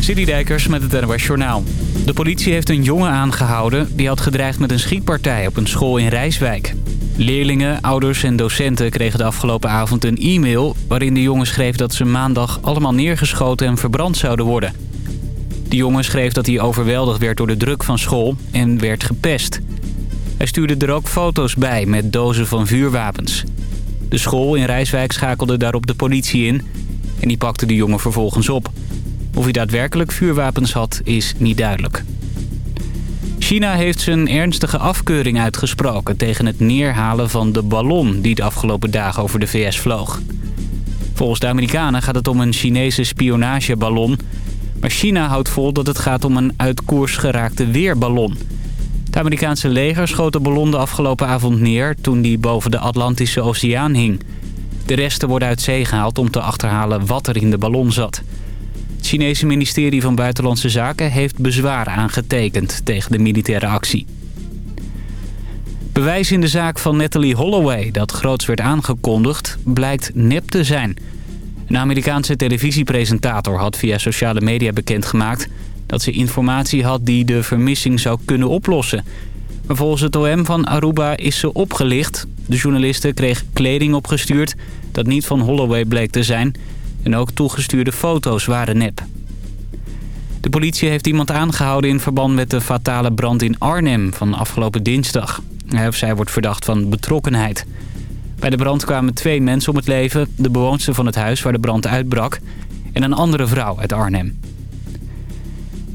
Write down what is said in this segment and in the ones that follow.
Dijkers met het NOS Journaal. De politie heeft een jongen aangehouden die had gedreigd met een schietpartij op een school in Rijswijk. Leerlingen, ouders en docenten kregen de afgelopen avond een e-mail... waarin de jongen schreef dat ze maandag allemaal neergeschoten en verbrand zouden worden. De jongen schreef dat hij overweldigd werd door de druk van school en werd gepest. Hij stuurde er ook foto's bij met dozen van vuurwapens. De school in Rijswijk schakelde daarop de politie in... en die pakte de jongen vervolgens op... Of hij daadwerkelijk vuurwapens had, is niet duidelijk. China heeft zijn ernstige afkeuring uitgesproken tegen het neerhalen van de ballon die de afgelopen dagen over de VS vloog. Volgens de Amerikanen gaat het om een Chinese spionageballon. Maar China houdt vol dat het gaat om een uit koers geraakte weerballon. Het Amerikaanse leger schoot de ballon de afgelopen avond neer toen die boven de Atlantische Oceaan hing. De resten worden uit zee gehaald om te achterhalen wat er in de ballon zat. Chinese ministerie van Buitenlandse Zaken heeft bezwaar aangetekend tegen de militaire actie. Bewijs in de zaak van Natalie Holloway dat groots werd aangekondigd blijkt nep te zijn. Een Amerikaanse televisiepresentator had via sociale media bekendgemaakt... dat ze informatie had die de vermissing zou kunnen oplossen. Maar volgens het OM van Aruba is ze opgelicht. De journaliste kreeg kleding opgestuurd dat niet van Holloway bleek te zijn... En ook toegestuurde foto's waren nep. De politie heeft iemand aangehouden in verband met de fatale brand in Arnhem van afgelopen dinsdag. Hij of zij wordt verdacht van betrokkenheid. Bij de brand kwamen twee mensen om het leven. De bewoonster van het huis waar de brand uitbrak en een andere vrouw uit Arnhem.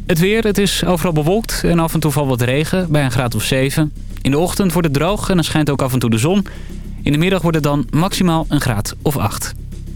Het weer, het is overal bewolkt en af en toe valt wat regen bij een graad of 7. In de ochtend wordt het droog en dan schijnt ook af en toe de zon. In de middag wordt het dan maximaal een graad of 8.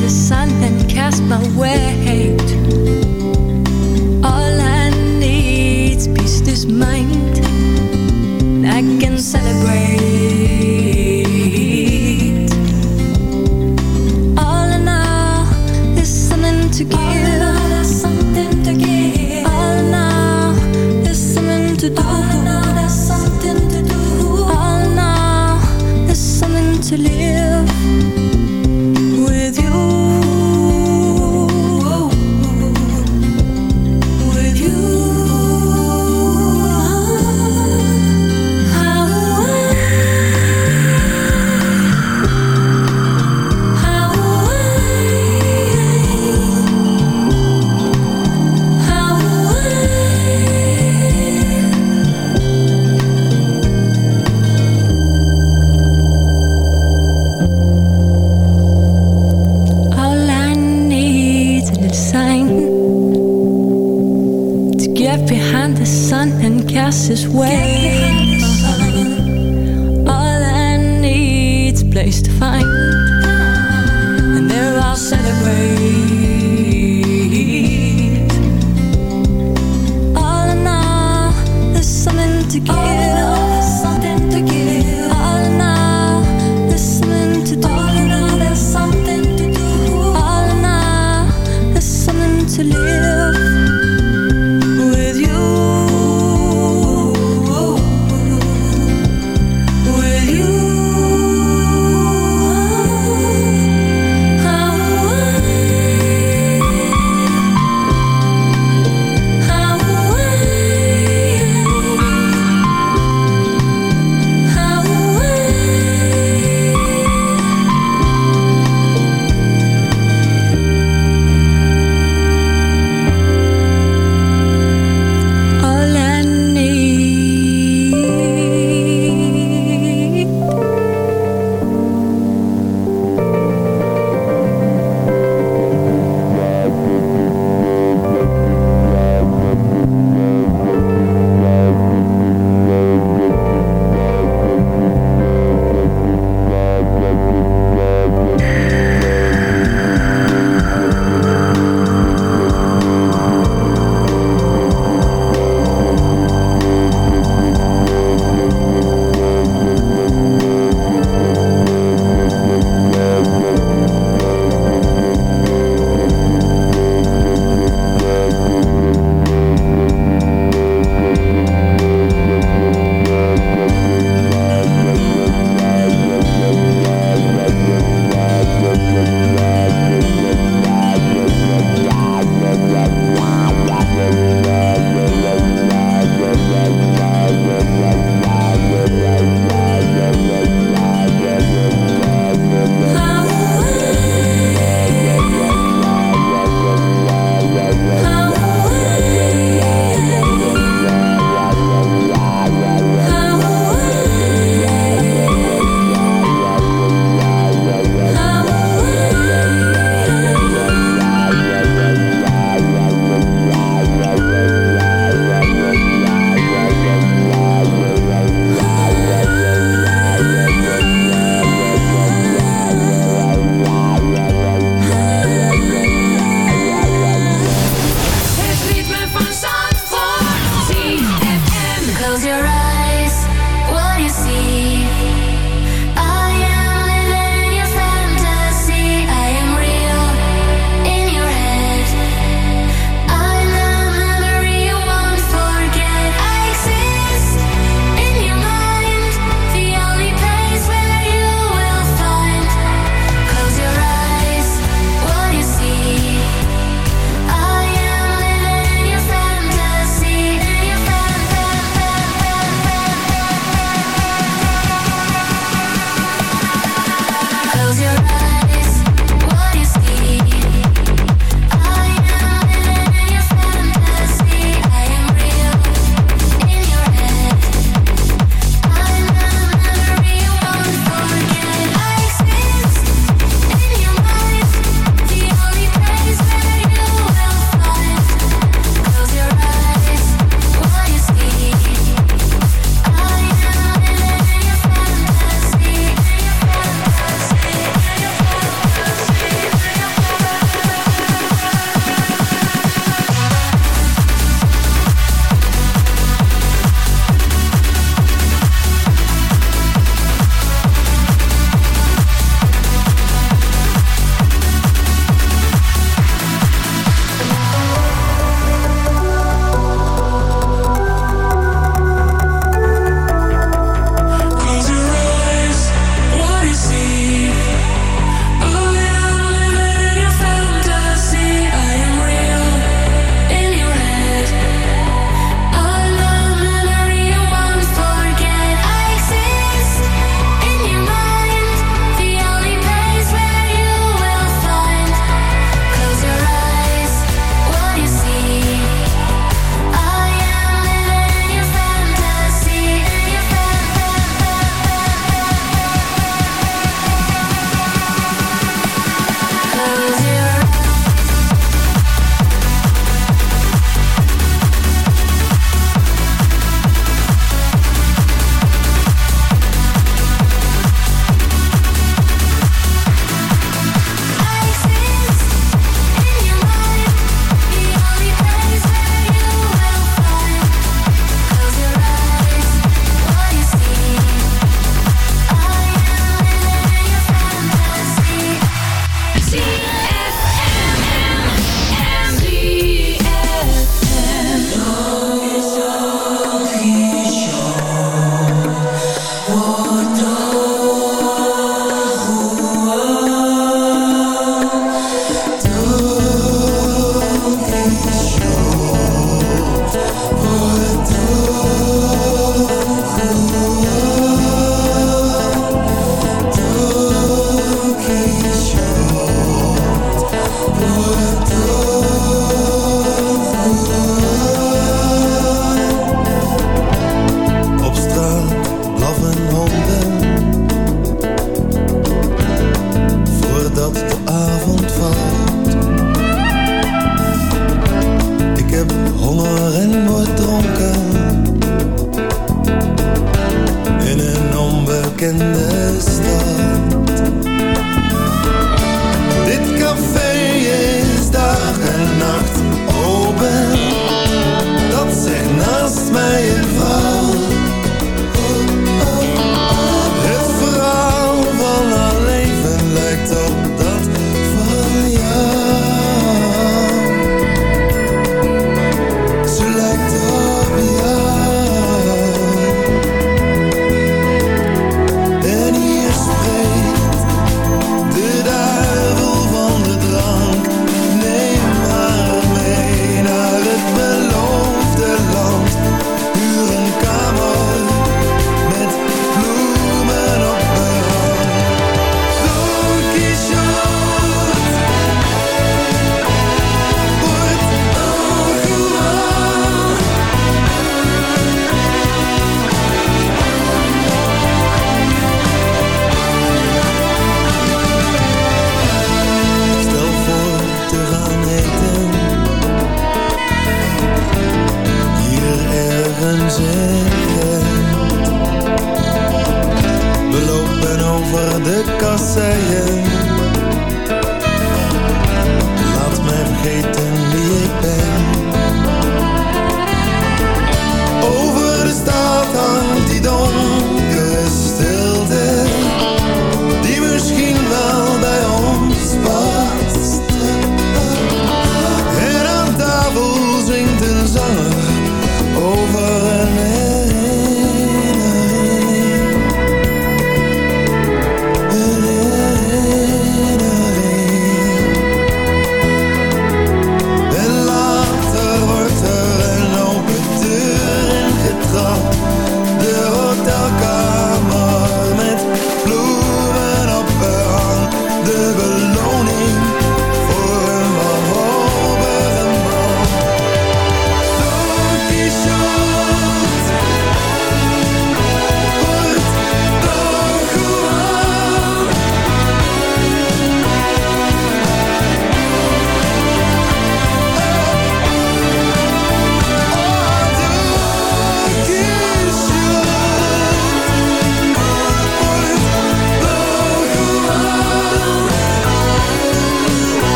the sun and cast my weight.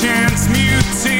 chance mutates.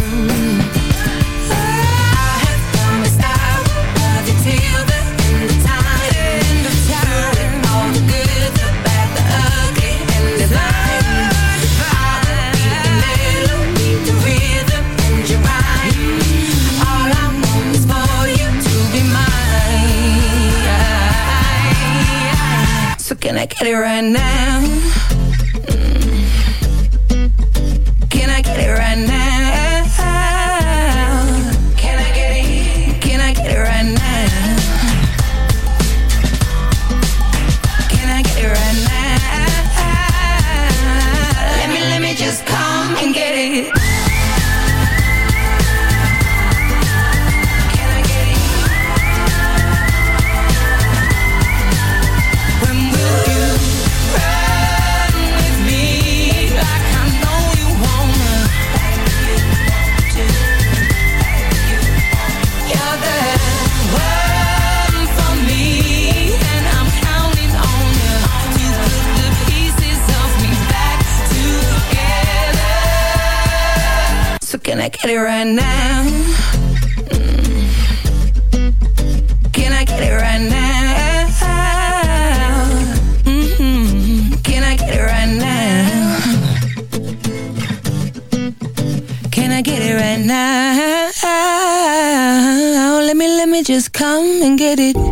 get it right now. it right now? Mm. Can I get it right now? Mm-hmm. Can I get it right now? Can I get it right now? Let me, let me just come and get it.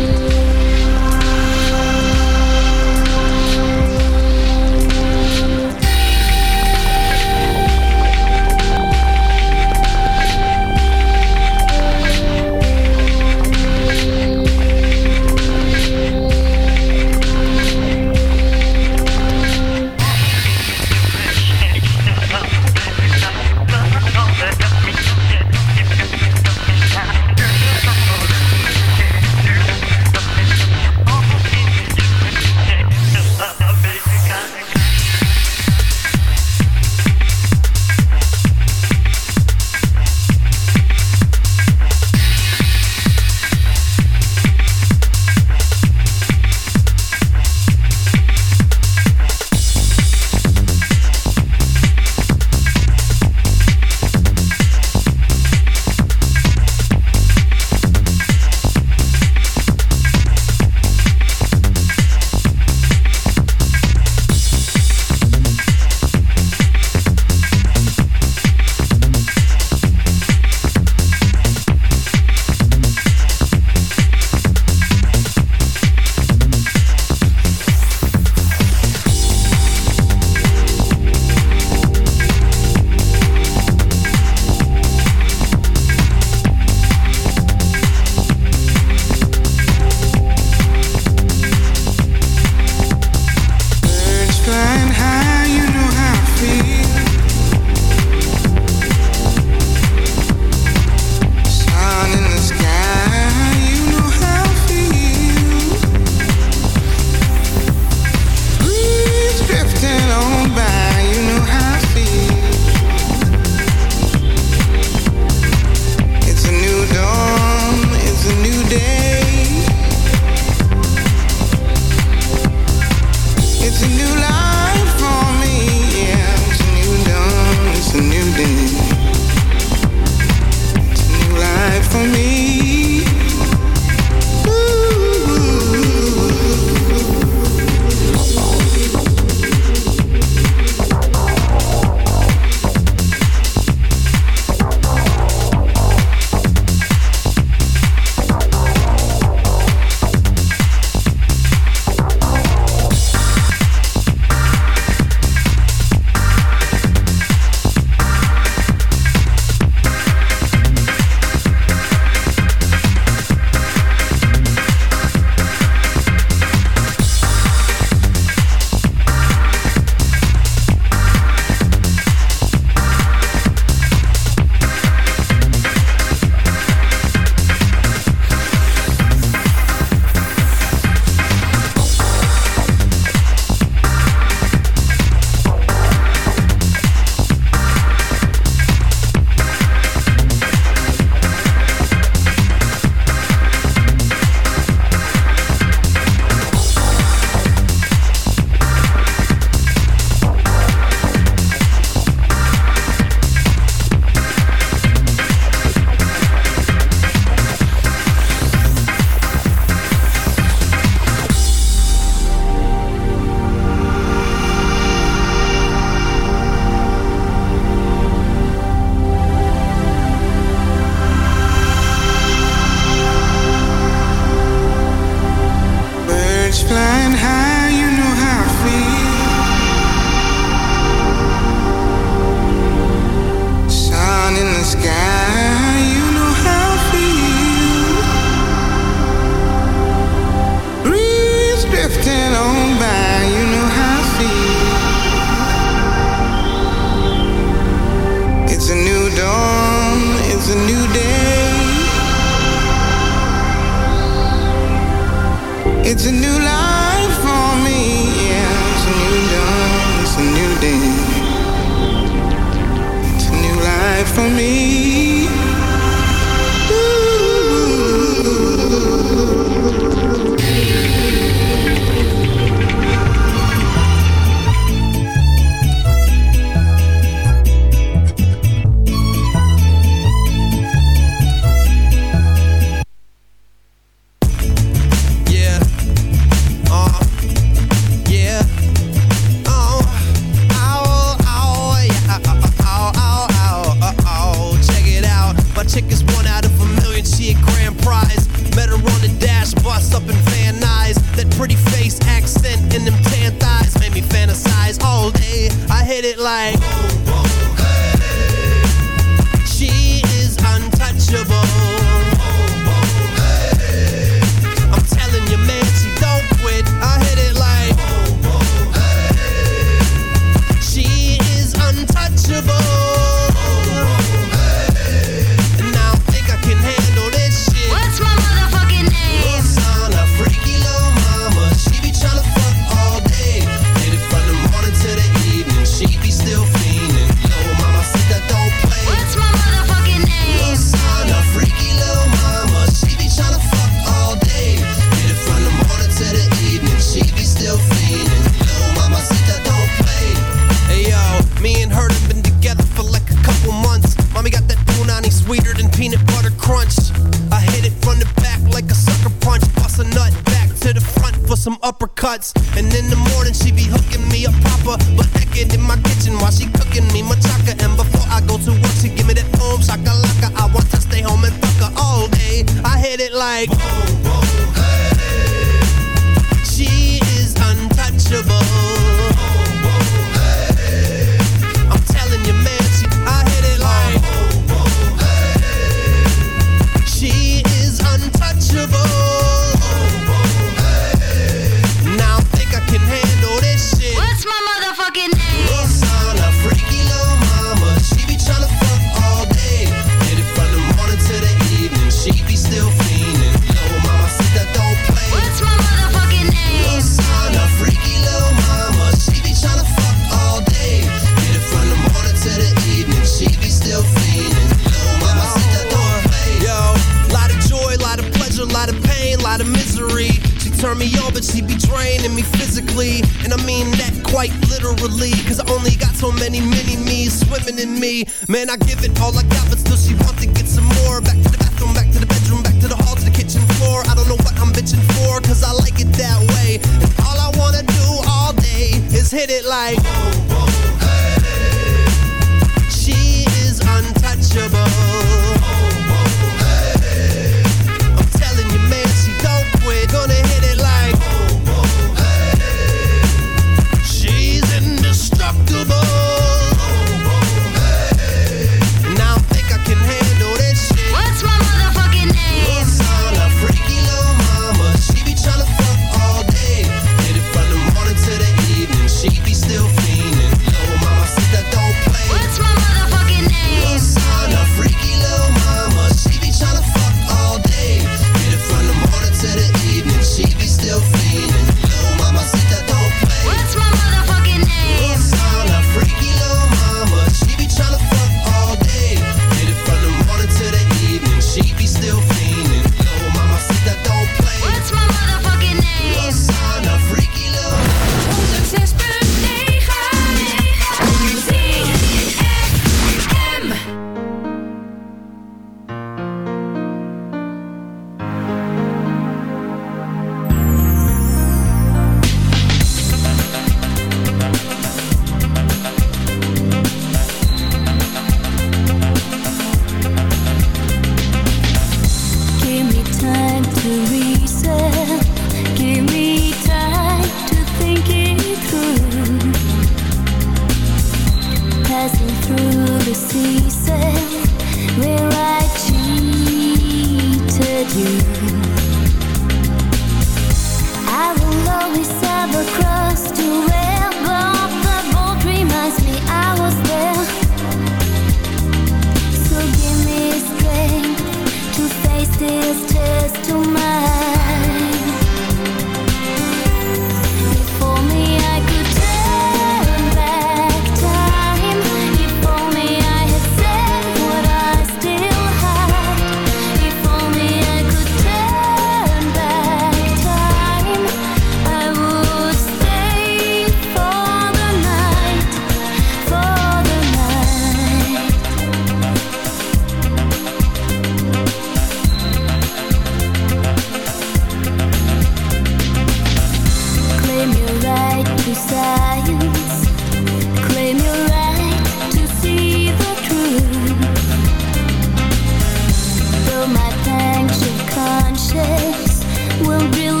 conscious will be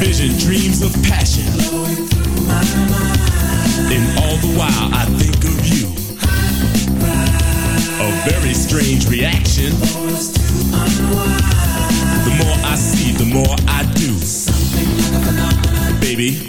vision, dreams of passion. And all the while I think of you. A very strange reaction. The more I see, the more I do. Baby.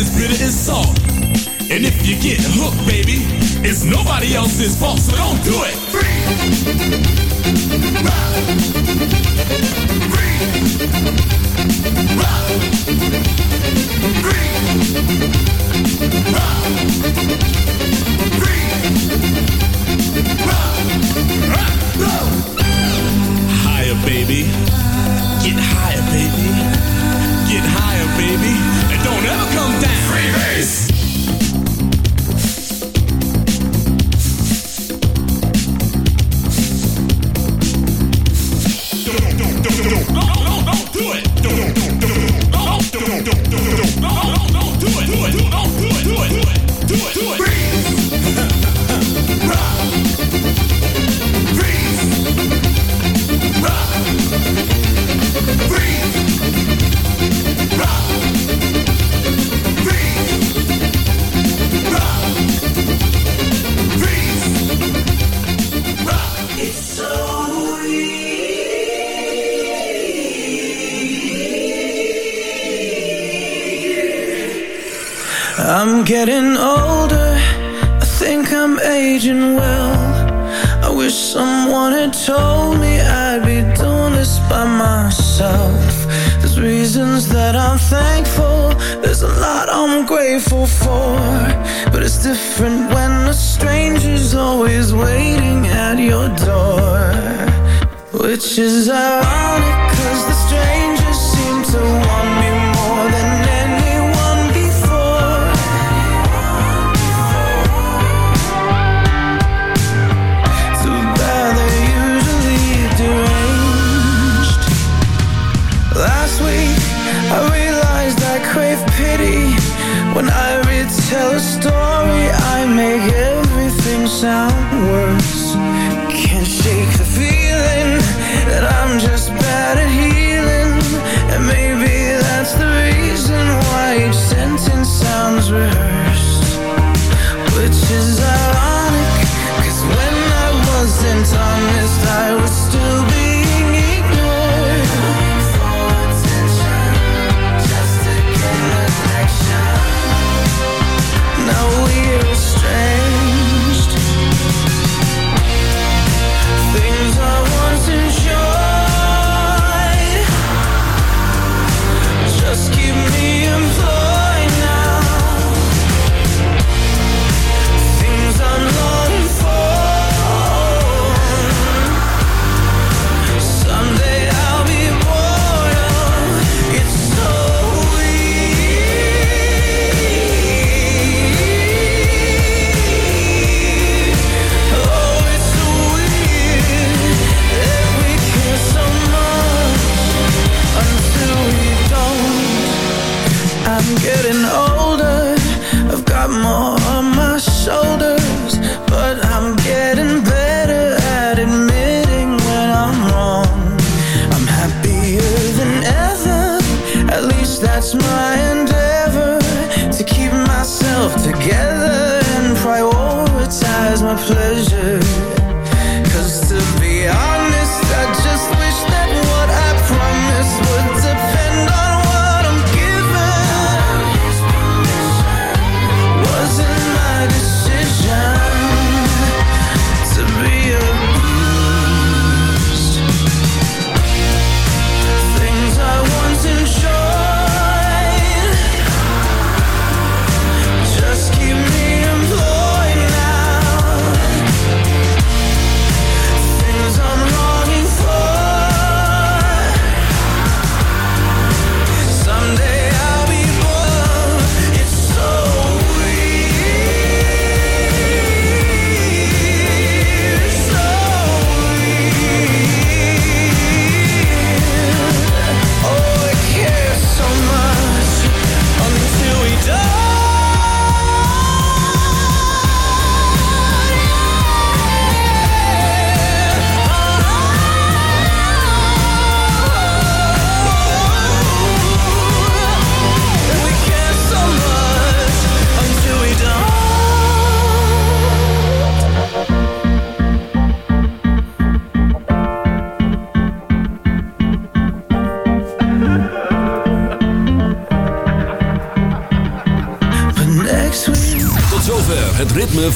is bitter as salt. And if you get hooked, baby, it's nobody else's fault, so don't do it. Free. Ride. Free. Ride. grateful for But it's different when a stranger's always waiting at your door Which is ironic cause the stranger I was it's my endeavor to keep myself together.